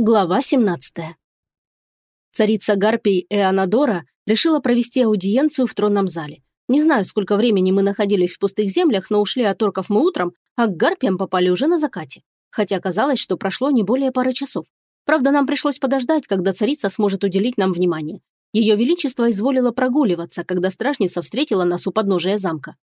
Глава 17. Царица Гарпий Эанадора решила провести аудиенцию в тронном зале. Не знаю, сколько времени мы находились в пустых землях, но ушли от орков мы утром, а к Гарпиям попали уже на закате. Хотя казалось, что прошло не более пары часов. Правда, нам пришлось подождать, когда царица сможет уделить нам внимание. Ее Величество изволило прогуливаться, когда стражница встретила нас у подножия замка.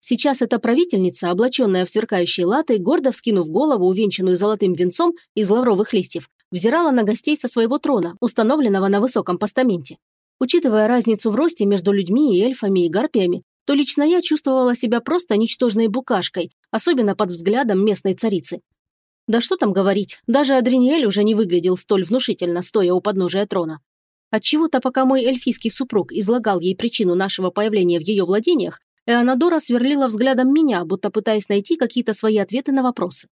Сейчас эта правительница, облаченная в сверкающие латы, гордо вскинув голову, увенчанную золотым венцом из лавровых листьев, взирала на гостей со своего трона, установленного на высоком постаменте. Учитывая разницу в росте между людьми и эльфами и гарпиями, то лично я чувствовала себя просто ничтожной букашкой, особенно под взглядом местной царицы. Да что там говорить, даже Адриниэль уже не выглядел столь внушительно, стоя у подножия трона. Отчего-то, пока мой эльфийский супруг излагал ей причину нашего появления в ее владениях, Эонадора сверлила взглядом меня, будто пытаясь найти какие-то свои ответы на вопросы.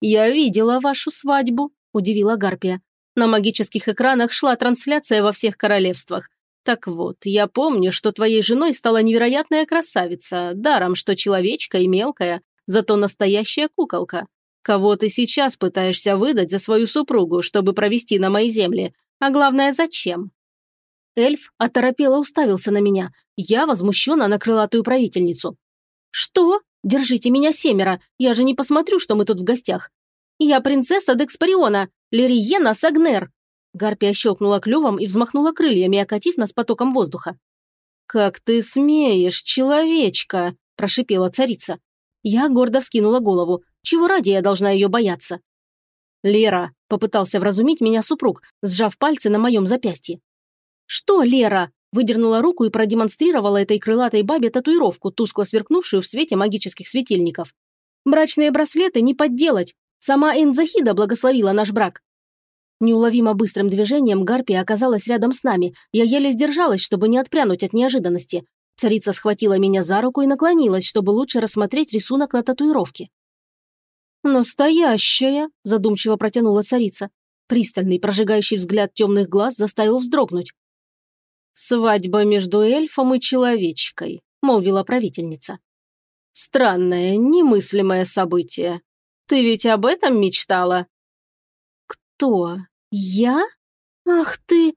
«Я видела вашу свадьбу», – удивила Гарпия. «На магических экранах шла трансляция во всех королевствах. Так вот, я помню, что твоей женой стала невероятная красавица, даром, что человечка и мелкая, зато настоящая куколка. Кого ты сейчас пытаешься выдать за свою супругу, чтобы провести на мои земли? А главное, зачем?» Эльф оторопело уставился на меня. Я возмущенно на крылатую правительницу. «Что? Держите меня семеро, я же не посмотрю, что мы тут в гостях. «Я принцесса Декспариона, Лериена Сагнер!» Гарпия щелкнула клювом и взмахнула крыльями, окатив нас потоком воздуха. «Как ты смеешь, человечка!» – прошипела царица. Я гордо вскинула голову. Чего ради я должна ее бояться? «Лера!» – попытался вразумить меня супруг, сжав пальцы на моем запястье. «Что, Лера?» – выдернула руку и продемонстрировала этой крылатой бабе татуировку, тускло сверкнувшую в свете магических светильников. «Брачные браслеты не подделать, Сама Энзахида благословила наш брак. Неуловимо быстрым движением Гарпия оказалась рядом с нами. Я еле сдержалась, чтобы не отпрянуть от неожиданности. Царица схватила меня за руку и наклонилась, чтобы лучше рассмотреть рисунок на татуировке. «Настоящая!» – задумчиво протянула царица. Пристальный, прожигающий взгляд темных глаз заставил вздрогнуть. «Свадьба между эльфом и человечкой», – молвила правительница. «Странное, немыслимое событие. Ты ведь об этом мечтала?» «Кто? Я? Ах ты!»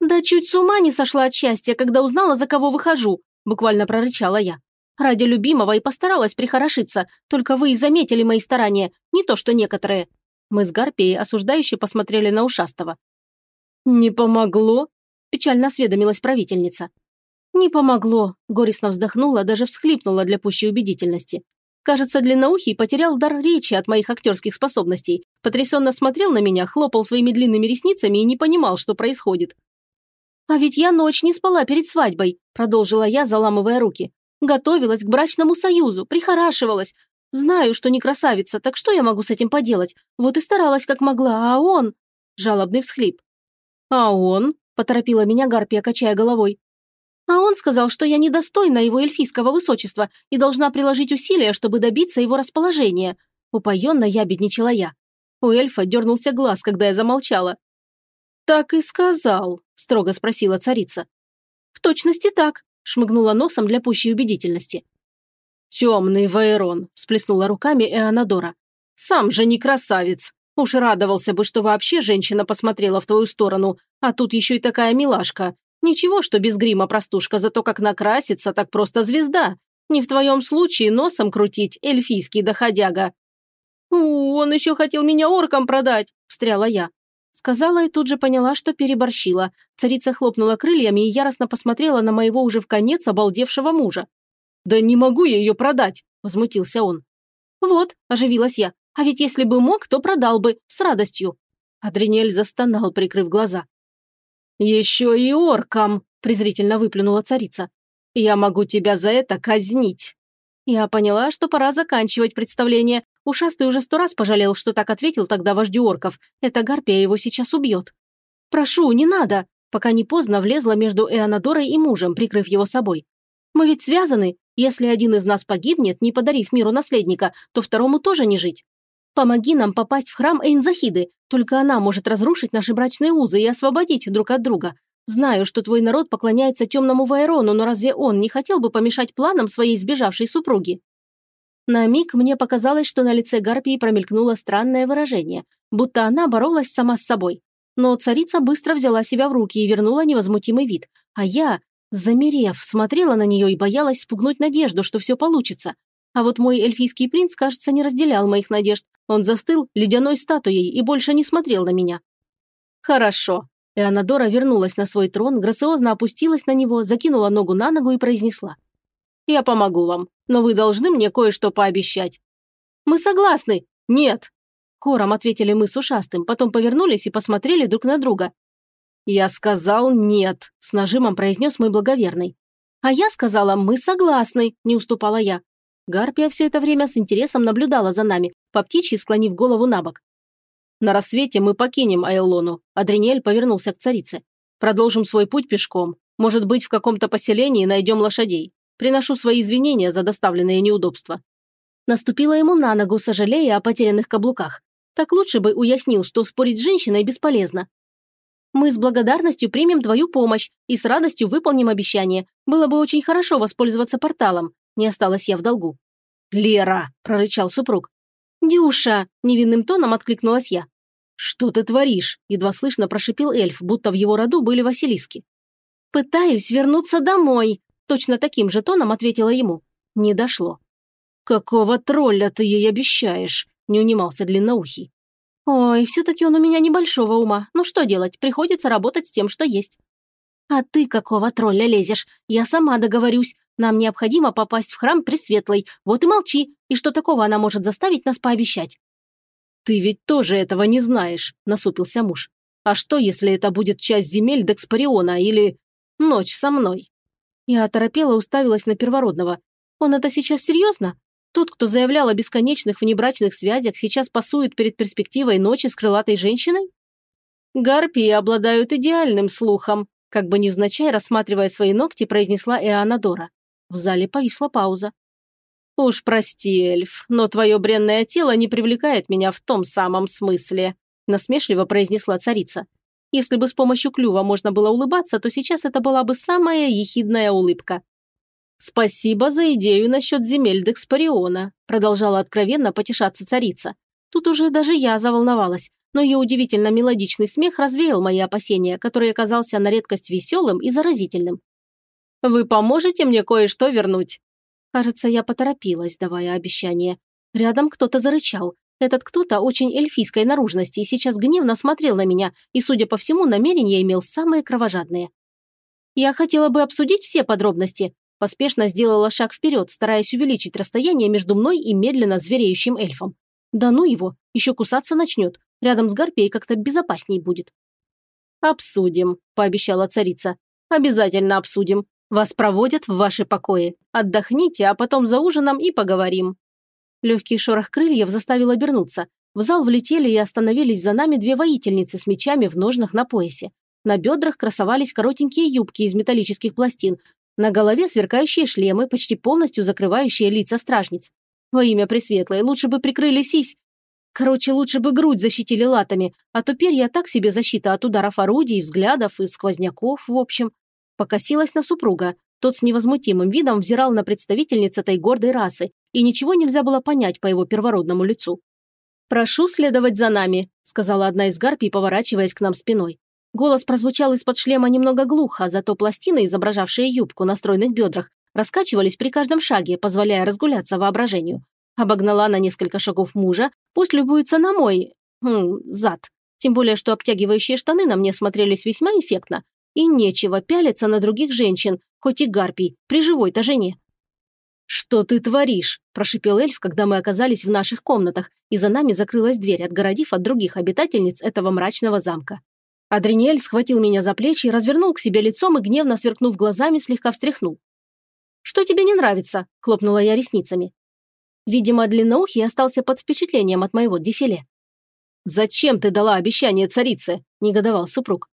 «Да чуть с ума не сошла от счастья, когда узнала, за кого выхожу», буквально прорычала я. «Ради любимого и постаралась прихорошиться, только вы и заметили мои старания, не то что некоторые». Мы с Гарпией осуждающе посмотрели на ушастого. «Не помогло?» – печально осведомилась правительница. «Не помогло», – горестно вздохнула, даже всхлипнула для пущей убедительности. Кажется, длинноухий потерял дар речи от моих актерских способностей, потрясенно смотрел на меня, хлопал своими длинными ресницами и не понимал, что происходит. «А ведь я ночь не спала перед свадьбой», – продолжила я, заламывая руки. «Готовилась к брачному союзу, прихорашивалась. Знаю, что не красавица, так что я могу с этим поделать? Вот и старалась как могла, а он...» Жалобный всхлип. «А он?» – поторопила меня Гарпия, качая головой. А он сказал, что я недостойна его эльфийского высочества и должна приложить усилия, чтобы добиться его расположения. Упоенно ябедничала я. У эльфа дернулся глаз, когда я замолчала. «Так и сказал», – строго спросила царица. «В точности так», – шмыгнула носом для пущей убедительности. «Темный Вайрон», – всплеснула руками Эонадора. «Сам же не красавец. Уж радовался бы, что вообще женщина посмотрела в твою сторону, а тут еще и такая милашка. Ничего, что без грима простушка, зато как накрасится, так просто звезда. Не в твоем случае носом крутить, эльфийский доходяга. «У, он еще хотел меня оркам продать», – встряла я. Сказала и тут же поняла, что переборщила. Царица хлопнула крыльями и яростно посмотрела на моего уже в конец обалдевшего мужа. «Да не могу я ее продать», – возмутился он. «Вот», – оживилась я, – «а ведь если бы мог, то продал бы, с радостью». Адринель застонал, прикрыв глаза. «Еще и оркам!» – презрительно выплюнула царица. «Я могу тебя за это казнить!» Я поняла, что пора заканчивать представление. Ушастый уже сто раз пожалел, что так ответил тогда вождю орков. Эта гарпия его сейчас убьет. «Прошу, не надо!» Пока не поздно влезла между Эонадорой и мужем, прикрыв его собой. «Мы ведь связаны. Если один из нас погибнет, не подарив миру наследника, то второму тоже не жить. Помоги нам попасть в храм Эйнзахиды. Только она может разрушить наши брачные узы и освободить друг от друга. Знаю, что твой народ поклоняется темному Вайрону, но разве он не хотел бы помешать планам своей сбежавшей супруги?» На миг мне показалось, что на лице Гарпии промелькнуло странное выражение. будто она боролась сама с собой. Но царица быстро взяла себя в руки и вернула невозмутимый вид. А я, замерев, смотрела на нее и боялась спугнуть надежду, что все получится. А вот мой эльфийский принц, кажется, не разделял моих надежд. Он застыл ледяной статуей и больше не смотрел на меня. «Хорошо». Эонадора вернулась на свой трон, грациозно опустилась на него, закинула ногу на ногу и произнесла. «Я помогу вам, но вы должны мне кое-что пообещать». «Мы согласны!» «Нет!» Хором ответили мы с ушастым, потом повернулись и посмотрели друг на друга. «Я сказал нет», – с нажимом произнес мой благоверный. «А я сказала, мы согласны», – не уступала я. Гарпия все это время с интересом наблюдала за нами, по птичьи склонив голову на бок. «На рассвете мы покинем Айлону», – Адринель повернулся к царице. «Продолжим свой путь пешком. Может быть, в каком-то поселении найдем лошадей. Приношу свои извинения за доставленные неудобства». Наступила ему на ногу, сожалея о потерянных каблуках. Так лучше бы уяснил, что спорить с женщиной бесполезно. Мы с благодарностью примем твою помощь и с радостью выполним обещание. Было бы очень хорошо воспользоваться порталом. Не осталась я в долгу. «Лера!» – прорычал супруг. «Дюша!» – невинным тоном откликнулась я. «Что ты творишь?» – едва слышно прошипел эльф, будто в его роду были Василиски. «Пытаюсь вернуться домой!» – точно таким же тоном ответила ему. Не дошло. «Какого тролля ты ей обещаешь?» не унимался длинноухий. «Ой, все-таки он у меня небольшого ума. Ну что делать, приходится работать с тем, что есть». «А ты какого тролля лезешь? Я сама договорюсь. Нам необходимо попасть в храм Пресветлый. Вот и молчи. И что такого она может заставить нас пообещать?» «Ты ведь тоже этого не знаешь», – насупился муж. «А что, если это будет часть земель Декспариона или ночь со мной?» Я оторопела уставилась на первородного. «Он это сейчас серьезно? Тот, кто заявлял о бесконечных внебрачных связях, сейчас пасует перед перспективой ночи с крылатой женщиной? Гарпии обладают идеальным слухом, как бы невзначай рассматривая свои ногти, произнесла Эанадора. В зале повисла пауза. «Уж прости, эльф, но твое бренное тело не привлекает меня в том самом смысле», насмешливо произнесла царица. «Если бы с помощью клюва можно было улыбаться, то сейчас это была бы самая ехидная улыбка. «Спасибо за идею насчет земель Декспариона», продолжала откровенно потешаться царица. Тут уже даже я заволновалась, но ее удивительно мелодичный смех развеял мои опасения, который оказался на редкость веселым и заразительным. «Вы поможете мне кое-что вернуть?» Кажется, я поторопилась, давая обещание. Рядом кто-то зарычал. Этот кто-то очень эльфийской наружности и сейчас гневно смотрел на меня и, судя по всему, намерения имел самые кровожадные. Я хотела бы обсудить все подробности, Поспешно сделала шаг вперед, стараясь увеличить расстояние между мной и медленно звереющим эльфом. Да ну его, еще кусаться начнет. Рядом с Гарпией как-то безопасней будет. «Обсудим», – пообещала царица. «Обязательно обсудим. Вас проводят в ваши покои. Отдохните, а потом за ужином и поговорим». Легкий шорох крыльев заставил обернуться. В зал влетели и остановились за нами две воительницы с мечами в ножнах на поясе. На бедрах красовались коротенькие юбки из металлических пластин, на голове сверкающие шлемы, почти полностью закрывающие лица стражниц. Во имя Пресветлой, лучше бы прикрыли сись. Короче, лучше бы грудь защитили латами, а то перья так себе защита от ударов орудий, взглядов и сквозняков, в общем. Покосилась на супруга. Тот с невозмутимым видом взирал на представительниц этой гордой расы, и ничего нельзя было понять по его первородному лицу. «Прошу следовать за нами», – сказала одна из гарпий, поворачиваясь к нам спиной. Голос прозвучал из-под шлема немного глухо, зато пластины, изображавшие юбку на стройных бедрах, раскачивались при каждом шаге, позволяя разгуляться воображению. Обогнала на несколько шагов мужа, пусть любуется на мой... Хм, зад. Тем более, что обтягивающие штаны на мне смотрелись весьма эффектно. И нечего пялиться на других женщин, хоть и гарпий, при живой-то жене. «Что ты творишь?» – прошипел эльф, когда мы оказались в наших комнатах, и за нами закрылась дверь, отгородив от других обитательниц этого мрачного замка. Адриниэль схватил меня за плечи, развернул к себе лицом и, гневно сверкнув глазами, слегка встряхнул. «Что тебе не нравится?» – хлопнула я ресницами. Видимо, длинноухий остался под впечатлением от моего дефиле. «Зачем ты дала обещание царице?» – негодовал супруг.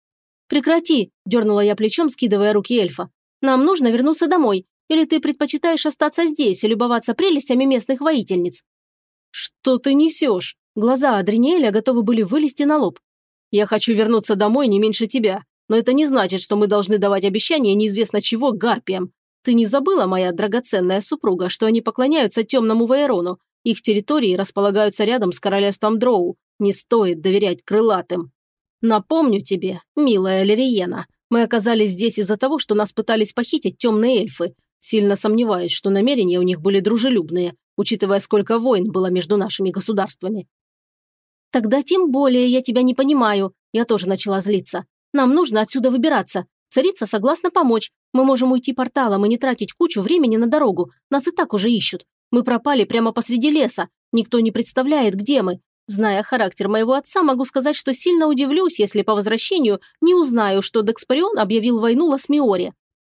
«Прекрати!» – дернула я плечом, скидывая руки эльфа. «Нам нужно вернуться домой. Или ты предпочитаешь остаться здесь и любоваться прелестями местных воительниц?» «Что ты несешь?» Глаза Адриниэля готовы были вылезти на лоб. Я хочу вернуться домой не меньше тебя, но это не значит, что мы должны давать обещания неизвестно чего гарпиям. Ты не забыла, моя драгоценная супруга, что они поклоняются темному Вейрону? Их территории располагаются рядом с королевством Дроу. Не стоит доверять крылатым. Напомню тебе, милая Лириена, мы оказались здесь из-за того, что нас пытались похитить темные эльфы. Сильно сомневаюсь, что намерения у них были дружелюбные, учитывая, сколько войн было между нашими государствами. Тогда тем более я тебя не понимаю. Я тоже начала злиться. Нам нужно отсюда выбираться. Царица согласна помочь. Мы можем уйти порталом и не тратить кучу времени на дорогу. Нас и так уже ищут. Мы пропали прямо посреди леса. Никто не представляет, где мы. Зная характер моего отца, могу сказать, что сильно удивлюсь, если по возвращению не узнаю, что Декспарион объявил войну Ласмиоре.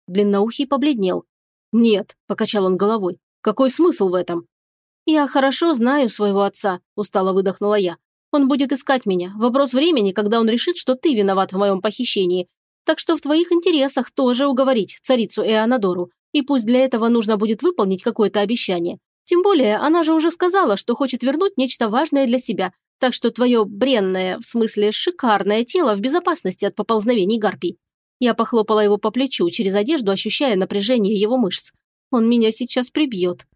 Длинноухий побледнел. «Нет», – покачал он головой. «Какой смысл в этом?» «Я хорошо знаю своего отца», – устало выдохнула я. «Он будет искать меня. Вопрос времени, когда он решит, что ты виноват в моем похищении. Так что в твоих интересах тоже уговорить царицу Эонадору. И пусть для этого нужно будет выполнить какое-то обещание. Тем более, она же уже сказала, что хочет вернуть нечто важное для себя, так что твое бренное, в смысле шикарное тело в безопасности от поползновений гарпий. Я похлопала его по плечу, через одежду ощущая напряжение его мышц. Он меня сейчас прибьет.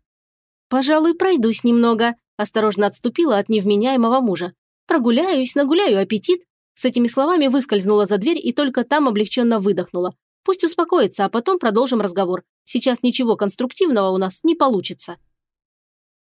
«Пожалуй, пройдусь немного», – осторожно отступила от невменяемого мужа. «Прогуляюсь, нагуляю аппетит». С этими словами выскользнула за дверь и только там облегченно выдохнула. Пусть успокоится, а потом продолжим разговор. Сейчас ничего конструктивного у нас не получится.